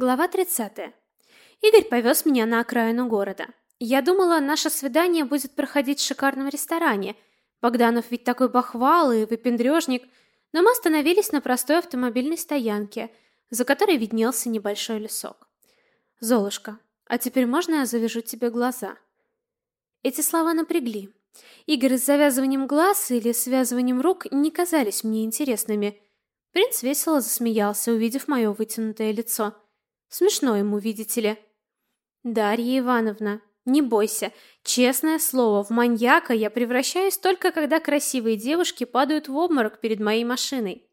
Глава 30. Игорь повез меня на окраину города. Я думала, наше свидание будет проходить в шикарном ресторане. Богданов ведь такой бахвал и выпендрежник. Но мы остановились на простой автомобильной стоянке, за которой виднелся небольшой лесок. «Золушка, а теперь можно я завяжу тебе глаза?» Эти слова напрягли. Игры с завязыванием глаз или связыванием рук не казались мне интересными. Принц весело засмеялся, увидев мое вытянутое лицо. Смешно ему, видите ли. Дарья Ивановна, не бойся. Честное слово, в маньяка я превращаюсь только когда красивые девушки падают в обморок перед моей машиной.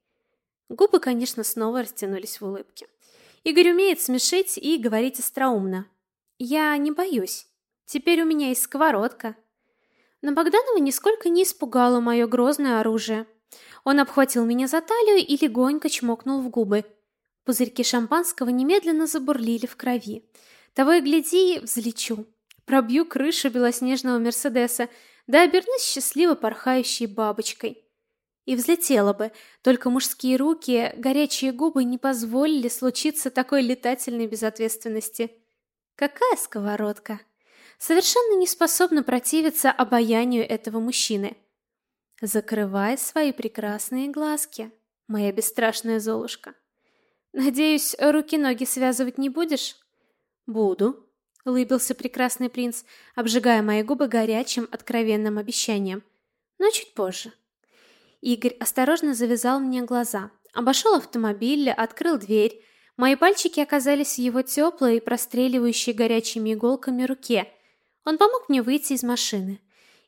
Губы, конечно, снова растянулись в улыбке. Игорь умеет смешить и говорить остроумно. Я не боюсь. Теперь у меня есть сковородка. Но Богданова нисколько не испугало мое грозное оружие. Он обхватил меня за талию и легонько чмокнул в губы. Пузырьки шампанского немедленно забурлили в крови. Того и гляди, взлечу. Пробью крышу белоснежного Мерседеса, да обернусь счастливо порхающей бабочкой. И взлетела бы, только мужские руки, горячие губы не позволили случиться такой летательной безответственности. Какая сковородка! Совершенно не способна противиться обаянию этого мужчины. Закрывай свои прекрасные глазки, моя бесстрашная Золушка. Надеюсь, руки-ноги связывать не будешь? Буду, улыбился прекрасный принц, обжигая мои губы горячим, откровенным обещанием. Но чуть позже. Игорь осторожно завязал мне глаза, обошел автомобиль, открыл дверь. Мои пальчики оказались в его теплой, простреливающей горячими иголками руке. Он помог мне выйти из машины.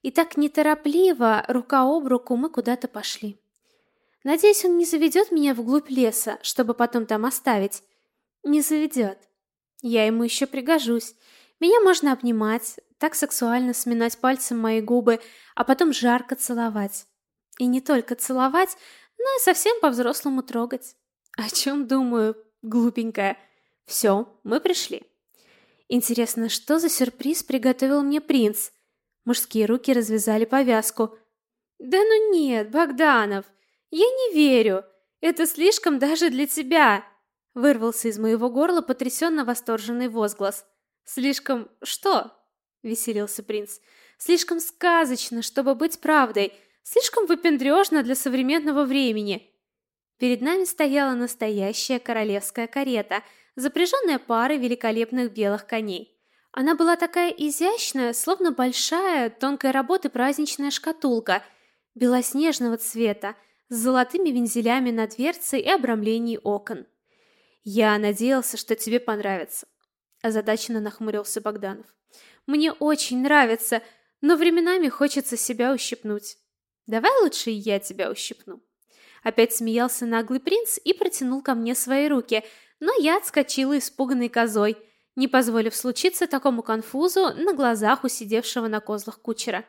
И так неторопливо, рука об руку, мы куда-то пошли. Надеюсь, он не заведет меня вглубь леса, чтобы потом там оставить. Не заведет. Я ему еще пригожусь. Меня можно обнимать, так сексуально сминать пальцем мои губы, а потом жарко целовать. И не только целовать, но и совсем по-взрослому трогать. О чем думаю, глупенькая? Все, мы пришли. Интересно, что за сюрприз приготовил мне принц? Мужские руки развязали повязку. Да ну нет, Богданов, я не верю. Это слишком даже для тебя. Вырвался из моего горла потрясенно восторженный возглас. Слишком что? веселился принц. Слишком сказочно, чтобы быть правдой. Слишком выпендрежно для современного времени. Перед нами стояла настоящая королевская карета, запряженная парой великолепных белых коней. Она была такая изящная, словно большая, тонкой работы праздничная шкатулка, белоснежного цвета, с золотыми вензелями на дверце и обрамлении окон. Я надеялся, что тебе понравится, озадаченно нахмурился Богданов. Мне очень нравится, но временами хочется себя ущипнуть. Давай лучше я тебя ущипну. Опять смеялся наглый принц и протянул ко мне свои руки, но я отскочила испуганной козой, не позволив случиться такому конфузу на глазах у сидевшего на козлах кучера.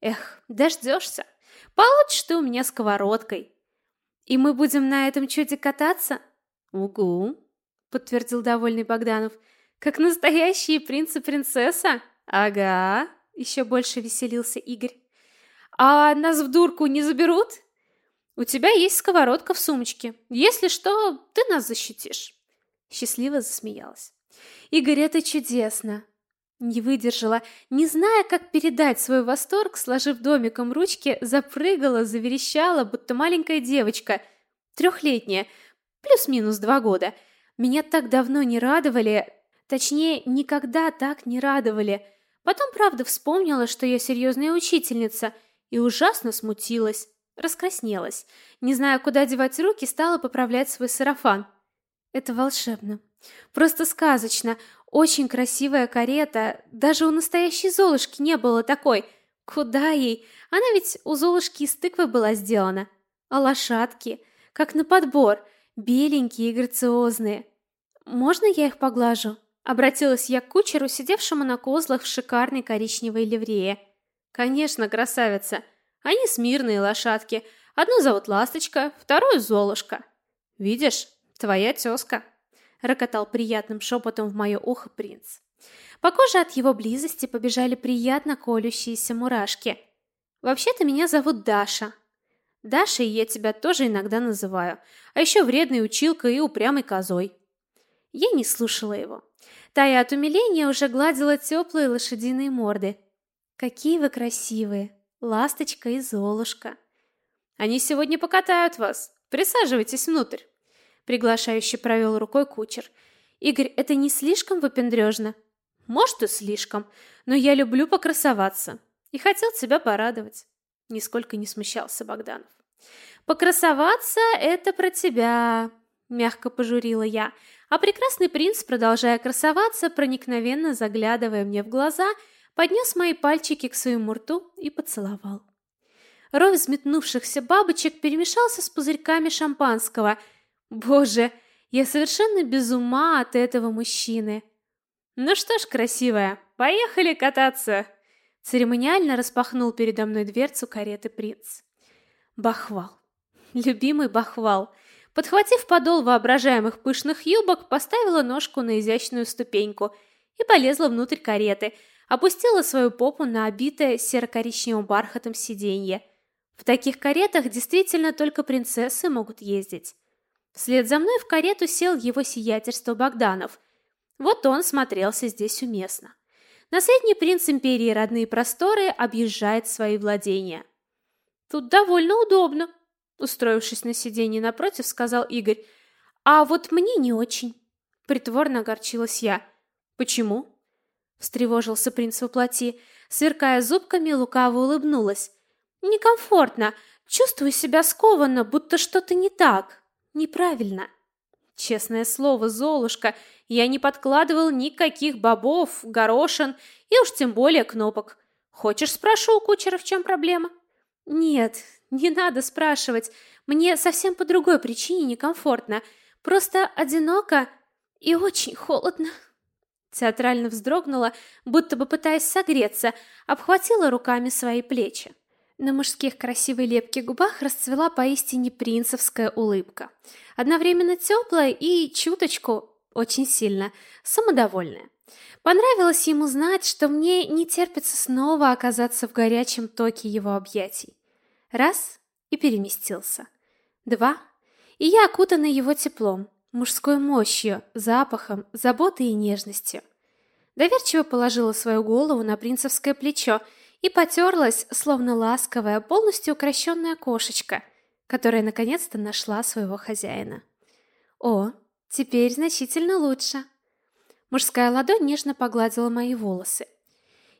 Эх, дождешься. Получишь ты у меня сковородкой. И мы будем на этом чуде кататься? Угу, подтвердил довольный Богданов. Как настоящие принц и принцесса? Ага, еще больше веселился Игорь. А нас в дурку не заберут? У тебя есть сковородка в сумочке. Если что, ты нас защитишь. Счастливо засмеялась. Игорь, это чудесно. Не выдержала, не зная, как передать свой восторг, сложив домиком ручки, запрыгала, заверещала, будто маленькая девочка, трехлетняя, плюс-минус два года. Меня так давно не радовали, точнее, никогда так не радовали. Потом, правда, вспомнила, что я серьезная учительница, и ужасно смутилась, раскраснелась. Не зная, куда девать руки, стала поправлять свой сарафан. Это волшебно. Просто сказочно. Очень красивая карета. Даже у настоящей Золушки не было такой. Куда ей? Она ведь у Золушки из тыквы была сделана. А лошадки? Как на подбор. Беленькие и грациозные. Можно я их поглажу? Обратилась я к кучеру, сидевшему на козлах в шикарной коричневой ливрее. Конечно, красавица. Они смирные лошадки. Одну зовут Ласточка, вторую Золушка. Видишь, твоя тёзка рокотал приятным шепотом в мое ухо принц. По коже от его близости побежали приятно колющиеся мурашки. Вообще-то меня зовут Даша. Дашей я тебя тоже иногда называю, а еще вредной училкой и упрямой козой. Я не слушала его. Тая от умиления уже гладила теплые лошадиные морды. Какие вы красивые, ласточка и золушка. Они сегодня покатают вас. Присаживайтесь внутрь. Приглашающе провел рукой кучер. Игорь, это не слишком выпендрежно? Может, и слишком, но я люблю покрасоваться. И хотел тебя порадовать. Нисколько не смущался Богданов. Покрасоваться – это про тебя, мягко пожурила я, а прекрасный принц, продолжая красоваться, проникновенно заглядывая мне в глаза, поднес мои пальчики к своему рту и поцеловал. Рой взметнувшихся бабочек перемешался с пузырьками шампанского. Боже, я совершенно без ума от этого мужчины. Ну что ж, красивая, поехали кататься. Церемониально распахнул передо мной дверцу кареты принц. Бахвал. Любимый бахвал. Подхватив подол воображаемых пышных юбок, поставила ножку на изящную ступеньку и полезла внутрь кареты, опустила свою попу на обитое серо-коричневым бархатом сиденье. В таких каретах действительно только принцессы могут ездить. Вслед за мной в карету сел его сиятельство Богданов. Вот он смотрелся здесь уместно. Наследный принц империи Родные Просторы объезжает свои владения. Тут довольно удобно, устроившись на сиденье напротив, сказал Игорь. А вот мне не очень. Притворно огорчилась я. Почему? встревожился принц воплоти, сверкая зубками, лукаво улыбнулась. Некомфортно, чувствую себя скованно, будто что-то не так, неправильно. Честное слово, Золушка, я не подкладывал никаких бобов, горошин и уж тем более кнопок. Хочешь, спрошу у кучера, в чем проблема? Нет, не надо спрашивать. Мне совсем по другой причине некомфортно. Просто одиноко и очень холодно. Театрально вздрогнула, будто бы пытаясь согреться, обхватила руками свои плечи. На мужских красивой лепких губах расцвела поистине принцевская улыбка. Одновременно теплая и чуточку, очень сильно, самодовольная. Понравилось ему знать, что мне не терпится снова оказаться в горячем токе его объятий. Раз — и переместился. Два — и я окутана его теплом, мужской мощью, запахом, заботой и нежностью. Доверчиво положила свою голову на принцевское плечо и потерлась, словно ласковая, полностью укращенная кошечка, которая наконец-то нашла своего хозяина. О, теперь значительно лучше. Мужская ладонь нежно погладила мои волосы.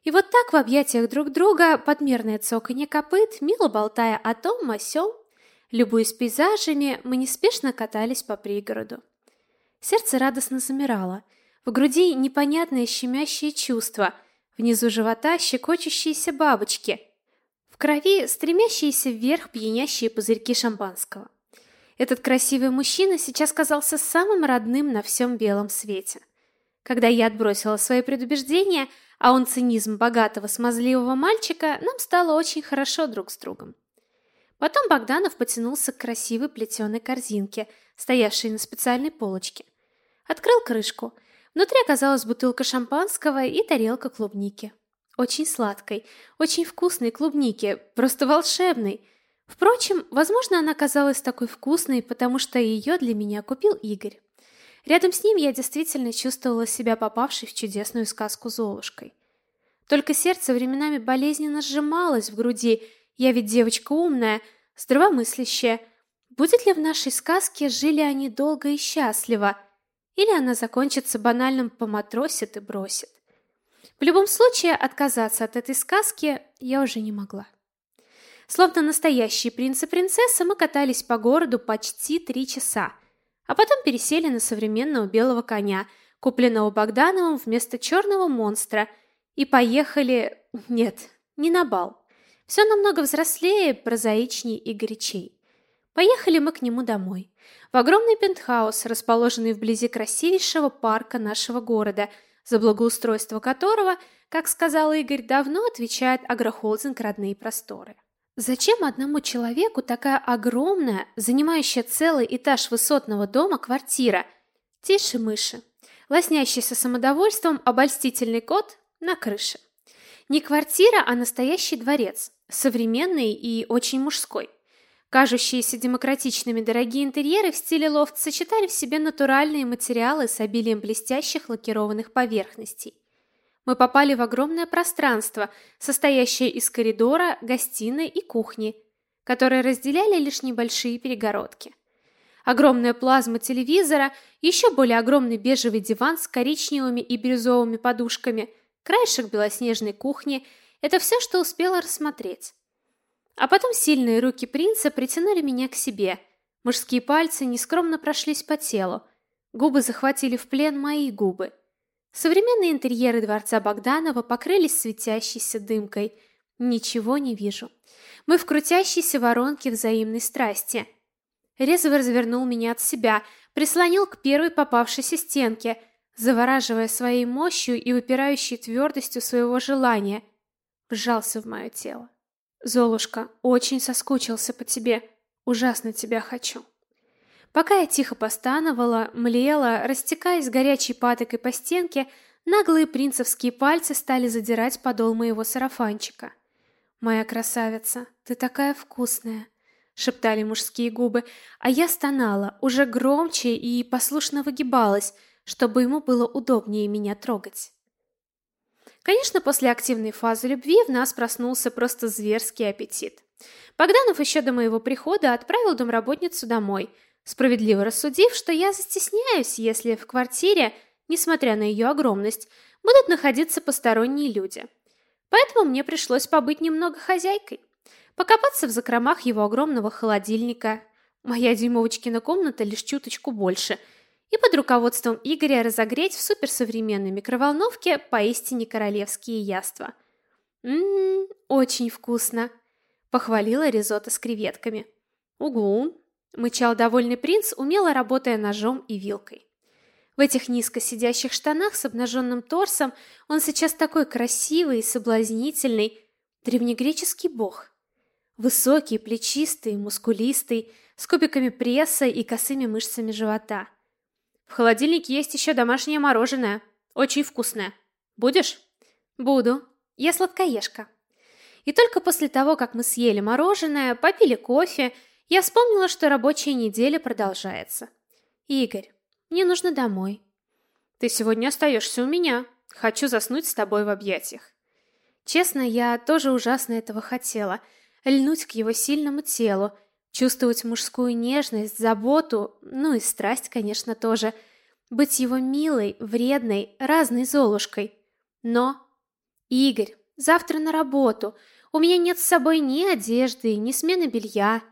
И вот так в объятиях друг друга, подмерное цоканье копыт, мило болтая о том, о сём, любуясь пейзажами, мы неспешно катались по пригороду. Сердце радостно замирало, в груди непонятное щемящее чувство, внизу живота щекочущиеся бабочки, в крови стремящиеся вверх пьянящие пузырьки шампанского. Этот красивый мужчина сейчас казался самым родным на всем белом свете. Когда я отбросила свои предубеждения, а он цинизм богатого смазливого мальчика, нам стало очень хорошо друг с другом. Потом Богданов потянулся к красивой плетеной корзинке, стоявшей на специальной полочке. Открыл крышку. Внутри оказалась бутылка шампанского и тарелка клубники. Очень сладкой, очень вкусной клубники, просто волшебной. Впрочем, возможно, она казалась такой вкусной, потому что ее для меня купил Игорь. Рядом с ним я действительно чувствовала себя попавшей в чудесную сказку Золушкой. Только сердце временами болезненно сжималось в груди. Я ведь девочка умная, здравомыслящая. Будет ли в нашей сказке жили они долго и счастливо, или она закончится банальным поматросит и бросит? В любом случае, отказаться от этой сказки я уже не могла. Словно настоящие принц и принцесса, мы катались по городу почти три часа – а потом пересели на современного белого коня, купленного Богдановым вместо черного монстра, и поехали... Нет, не на бал. Все намного взрослее, прозаичней и горячей. Поехали мы к нему домой. В огромный пентхаус, расположенный вблизи красивейшего парка нашего города, за благоустройство которого, как сказал Игорь, давно отвечает агрохолдинг «Родные просторы». Зачем одному человеку такая огромная, занимающая целый этаж высотного дома квартира? Тише мыши. Лоснящийся самодовольством обольстительный кот на крыше. Не квартира, а настоящий дворец, современный и очень мужской. Кажущиеся демократичными дорогие интерьеры в стиле лофт сочетали в себе натуральные материалы с обилием блестящих лакированных поверхностей. Мы попали в огромное пространство, состоящее из коридора, гостиной и кухни, которые разделяли лишь небольшие перегородки. Огромная плазма телевизора, еще более огромный бежевый диван с коричневыми и бирюзовыми подушками, краешек белоснежной кухни – это все, что успела рассмотреть. А потом сильные руки принца притянули меня к себе. Мужские пальцы нескромно прошлись по телу. Губы захватили в плен мои губы. Современные интерьеры дворца Богданова покрылись светящейся дымкой. Ничего не вижу. Мы в крутящейся воронке взаимной страсти. Резво развернул меня от себя, прислонил к первой попавшейся стенке, завораживая своей мощью и выпирающей твердостью своего желания. Вжался в мое тело. Золушка, очень соскучился по тебе. Ужасно тебя хочу. Пока я тихо постановала, млела, растекаясь горячей патокой по стенке, наглые принцевские пальцы стали задирать подол моего сарафанчика. Моя красавица, ты такая вкусная, шептали мужские губы, а я стонала, уже громче и послушно выгибалась, чтобы ему было удобнее меня трогать. Конечно, после активной фазы любви в нас проснулся просто зверский аппетит. Богданов еще до моего прихода отправил домработницу домой, справедливо рассудив, что я застесняюсь, если в квартире, несмотря на ее огромность, будут находиться посторонние люди. Поэтому мне пришлось побыть немного хозяйкой, покопаться в закромах его огромного холодильника. Моя дюймовочкина комната лишь чуточку больше – и под руководством Игоря разогреть в суперсовременной микроволновке поистине королевские яства. «Ммм, очень вкусно!» – похвалила ризотто с креветками. «Угу!» – мычал довольный принц, умело работая ножом и вилкой. В этих низко сидящих штанах с обнаженным торсом он сейчас такой красивый и соблазнительный, древнегреческий бог. Высокий, плечистый, мускулистый, с кубиками пресса и косыми мышцами живота – в холодильнике есть еще домашнее мороженое. Очень вкусное. Будешь? Буду. Я сладкоежка. И только после того, как мы съели мороженое, попили кофе, я вспомнила, что рабочая неделя продолжается. Игорь, мне нужно домой. Ты сегодня остаешься у меня. Хочу заснуть с тобой в объятиях. Честно, я тоже ужасно этого хотела. Льнуть к его сильному телу, Чувствовать мужскую нежность, заботу, ну и страсть, конечно, тоже. Быть его милой, вредной, разной Золушкой. Но... Игорь, завтра на работу. У меня нет с собой ни одежды, ни смены белья.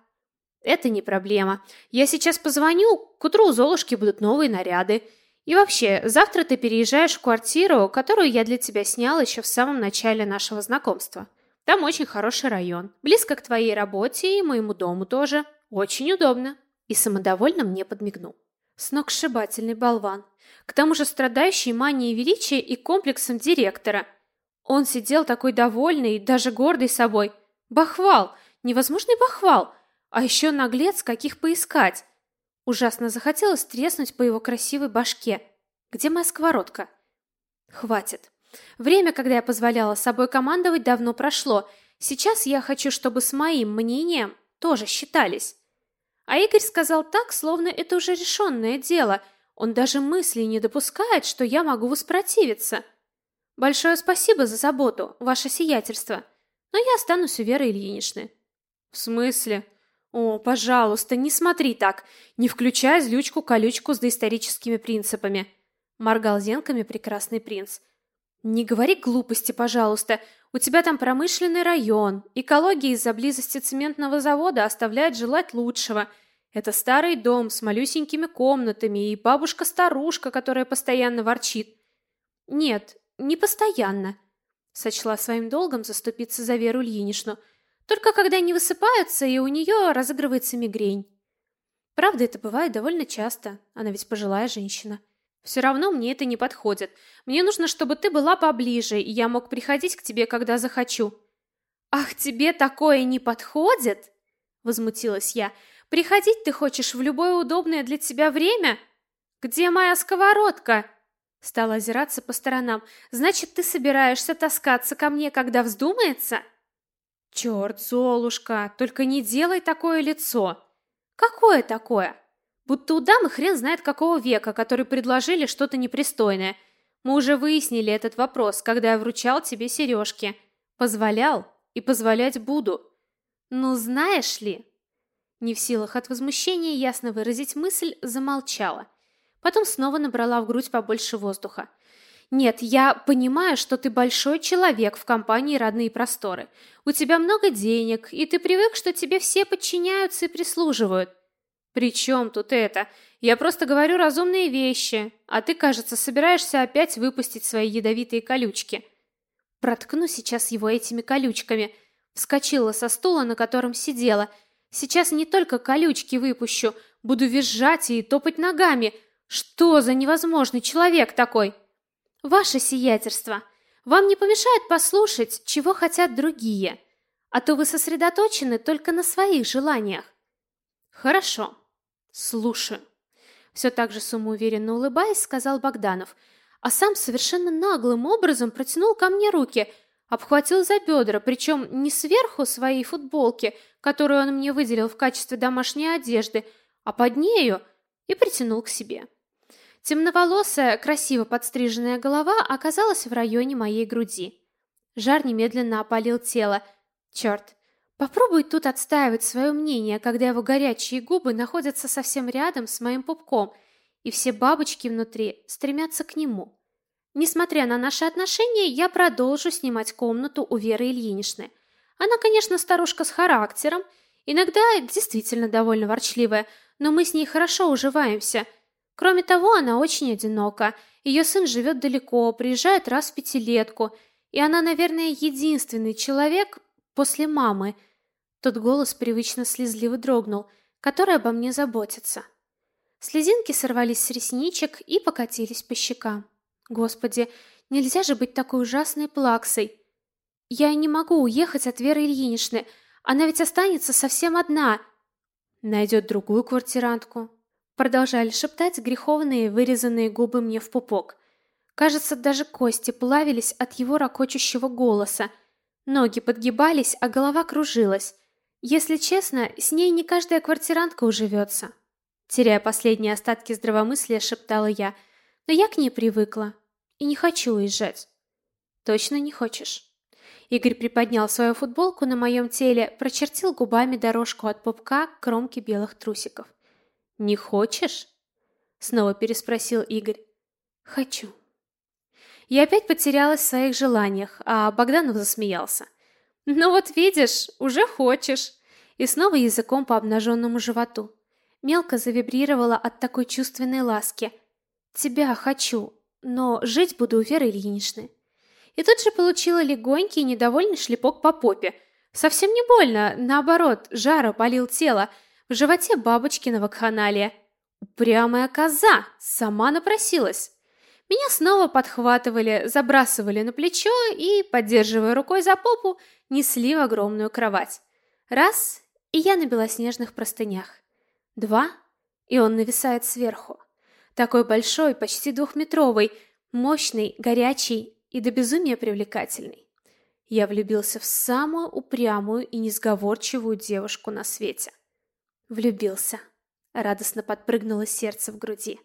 Это не проблема. Я сейчас позвоню, к утру у Золушки будут новые наряды. И вообще, завтра ты переезжаешь в квартиру, которую я для тебя снял еще в самом начале нашего знакомства. Там очень хороший район. Близко к твоей работе и моему дому тоже. Очень удобно. И самодовольно мне подмигнул. Сногсшибательный болван. К тому же страдающий манией величия и комплексом директора. Он сидел такой довольный, даже гордый собой. Бахвал! Невозможный бахвал! А еще наглец, каких поискать. Ужасно захотелось треснуть по его красивой башке. Где моя сковородка? Хватит. Время, когда я позволяла собой командовать, давно прошло. Сейчас я хочу, чтобы с моим мнением тоже считались. А Игорь сказал так, словно это уже решенное дело. Он даже мысли не допускает, что я могу воспротивиться. Большое спасибо за заботу, ваше сиятельство. Но я останусь у Веры Ильиничны. В смысле? О, пожалуйста, не смотри так. Не включай злючку-колючку с доисторическими принципами. Моргал зенками прекрасный принц. Не говори глупости, пожалуйста. У тебя там промышленный район. Экология из-за близости цементного завода оставляет желать лучшего. Это старый дом с малюсенькими комнатами и бабушка-старушка, которая постоянно ворчит. Нет, не постоянно. Сочла своим долгом заступиться за Веру Ильиничну. Только когда не высыпаются, и у нее разыгрывается мигрень. Правда, это бывает довольно часто. Она ведь пожилая женщина. Все равно мне это не подходит. Мне нужно, чтобы ты была поближе, и я мог приходить к тебе, когда захочу. Ах, тебе такое не подходит? возмутилась я. Приходить ты хочешь в любое удобное для тебя время? Где моя сковородка? Стала озираться по сторонам. Значит, ты собираешься таскаться ко мне, когда вздумается? Черт, Золушка, только не делай такое лицо. Какое такое? Будто у дамы хрен знает какого века, которые предложили что-то непристойное. Мы уже выяснили этот вопрос, когда я вручал тебе сережки. Позволял и позволять буду. Ну, знаешь ли... Не в силах от возмущения ясно выразить мысль, замолчала. Потом снова набрала в грудь побольше воздуха. Нет, я понимаю, что ты большой человек в компании Родные просторы. У тебя много денег, и ты привык, что тебе все подчиняются и прислуживают. «При чем тут это? Я просто говорю разумные вещи, а ты, кажется, собираешься опять выпустить свои ядовитые колючки». Проткну сейчас его этими колючками. Вскочила со стула, на котором сидела. Сейчас не только колючки выпущу, буду визжать и топать ногами. Что за невозможный человек такой? Ваше сиятельство, вам не помешает послушать, чего хотят другие, а то вы сосредоточены только на своих желаниях. Хорошо. Слушаю. Все так же самоуверенно улыбаясь, сказал Богданов, а сам совершенно наглым образом протянул ко мне руки, обхватил за бедра, причем не сверху своей футболки, которую он мне выделил в качестве домашней одежды, а под нею и притянул к себе. Темноволосая, красиво подстриженная голова оказалась в районе моей груди. Жар немедленно опалил тело. Черт, Попробуй тут отстаивать свое мнение, когда его горячие губы находятся совсем рядом с моим пупком, и все бабочки внутри стремятся к нему. Несмотря на наши отношения, я продолжу снимать комнату у Веры Ильиничны. Она, конечно, старушка с характером, иногда действительно довольно ворчливая, но мы с ней хорошо уживаемся. Кроме того, она очень одинока. Ее сын живет далеко, приезжает раз в пятилетку, и она, наверное, единственный человек после мамы – тот голос привычно слезливо дрогнул, который обо мне заботится. Слезинки сорвались с ресничек и покатились по щекам. Господи, нельзя же быть такой ужасной плаксой. Я не могу уехать от Веры Ильиничны. Она ведь останется совсем одна. Найдет другую квартирантку. Продолжали шептать греховные вырезанные губы мне в пупок. Кажется, даже кости плавились от его ракочущего голоса. Ноги подгибались, а голова кружилась. Если честно, с ней не каждая квартирантка уживется. Теряя последние остатки здравомыслия, шептала я, но я к ней привыкла и не хочу уезжать. Точно не хочешь? Игорь приподнял свою футболку на моем теле, прочертил губами дорожку от пупка к кромке белых трусиков. «Не хочешь?» Снова переспросил Игорь. «Хочу». Я опять потерялась в своих желаниях, а Богданов засмеялся. «Ну вот видишь, уже хочешь!» И снова языком по обнаженному животу. Мелко завибрировала от такой чувственной ласки. «Тебя хочу, но жить буду у Веры Ильиничны». И тут же получила легонький недовольный шлепок по попе. Совсем не больно, наоборот, жара болел тело. В животе бабочкина вакханалия. Упрямая коза, сама напросилась. Меня снова подхватывали, забрасывали на плечо и, поддерживая рукой за попу, несли в огромную кровать. Раз, и я на белоснежных простынях. Два, и он нависает сверху. Такой большой, почти двухметровый, мощный, горячий и до безумия привлекательный. Я влюбился в самую упрямую и несговорчивую девушку на свете. Влюбился. Радостно подпрыгнуло сердце в груди.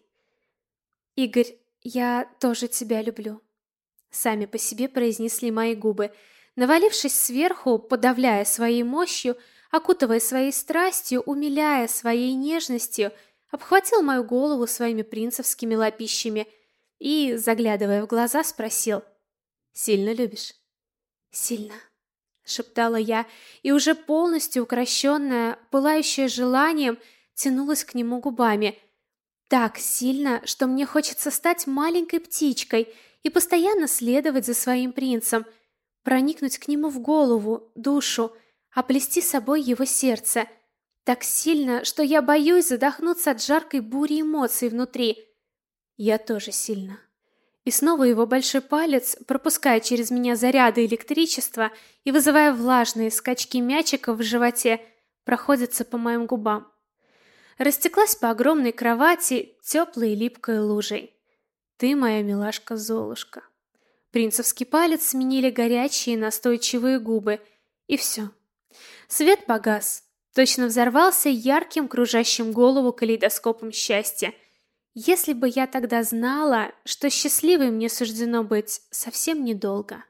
Игорь «Я тоже тебя люблю», — сами по себе произнесли мои губы, навалившись сверху, подавляя своей мощью, окутывая своей страстью, умиляя своей нежностью, обхватил мою голову своими принцевскими лапищами и, заглядывая в глаза, спросил «Сильно любишь?» «Сильно», — шептала я, и уже полностью укращенная, пылающая желанием, тянулась к нему губами — так сильно, что мне хочется стать маленькой птичкой и постоянно следовать за своим принцем, проникнуть к нему в голову, душу, оплести собой его сердце. Так сильно, что я боюсь задохнуться от жаркой бури эмоций внутри. Я тоже сильно. И снова его большой палец, пропуская через меня заряды электричества и вызывая влажные скачки мячиков в животе, проходится по моим губам растеклась по огромной кровати теплой липкой лужей. Ты моя милашка Золушка. Принцевский палец сменили горячие настойчивые губы, и все, Свет погас. Точно взорвался ярким, кружащим голову калейдоскопом счастья. Если бы я тогда знала, что счастливой мне суждено быть совсем недолго.